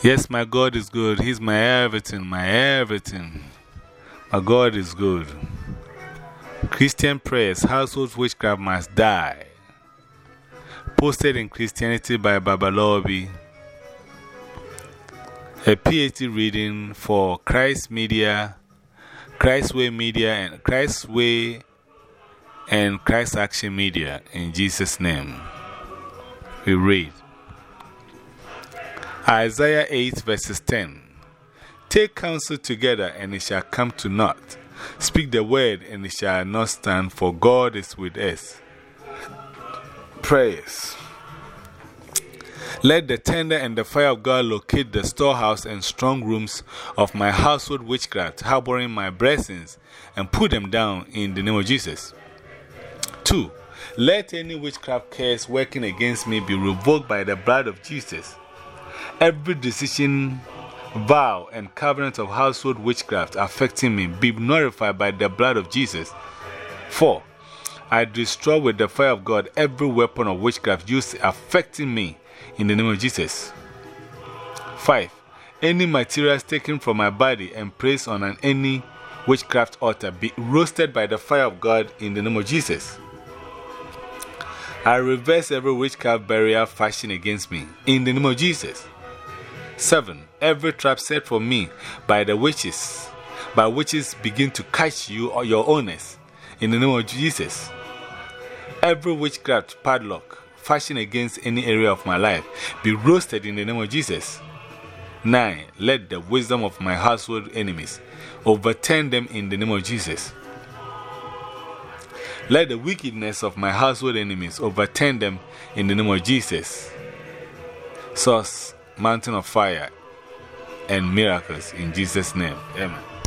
Yes, my God is good. He's my everything, my everything. My God is good. Christian prayers, household witchcraft must die. Posted in Christianity by Babalobi. A PhD reading for Christ Media, Christ Way Media, and Christ Way and Christ Action Media. In Jesus' name, we read. Isaiah 8 verses 10 Take counsel together, and it shall come to naught. Speak the word, and it shall not stand, for God is with us. Prayers. Let the tender and the fire of God locate the storehouse and strong rooms of my household witchcraft, harboring my blessings, and put them down in the name of Jesus. 2. Let any witchcraft curse working against me be revoked by the blood of Jesus every decision, vow, and covenant of household witchcraft affecting me be nullified by the blood of Jesus. 4. I destroy with the fire of God every weapon of witchcraft used affecting me in the name of Jesus. 5. Any materials taken from my body and placed on an, any witchcraft altar be roasted by the fire of God in the name of Jesus. I reverse every witchcraft barrier fashioned against me in the name of Jesus. 7. Every trap set for me by the witches, by witches begin to catch you or your owners in the name of Jesus. Every witchcraft padlock fashioned against any area of my life be roasted in the name of Jesus. 9. Let the wisdom of my household enemies overturn them in the name of Jesus. Let the wickedness of my household enemies overturn them in the name of Jesus. Source mountain of fire and miracles in Jesus' name. Amen.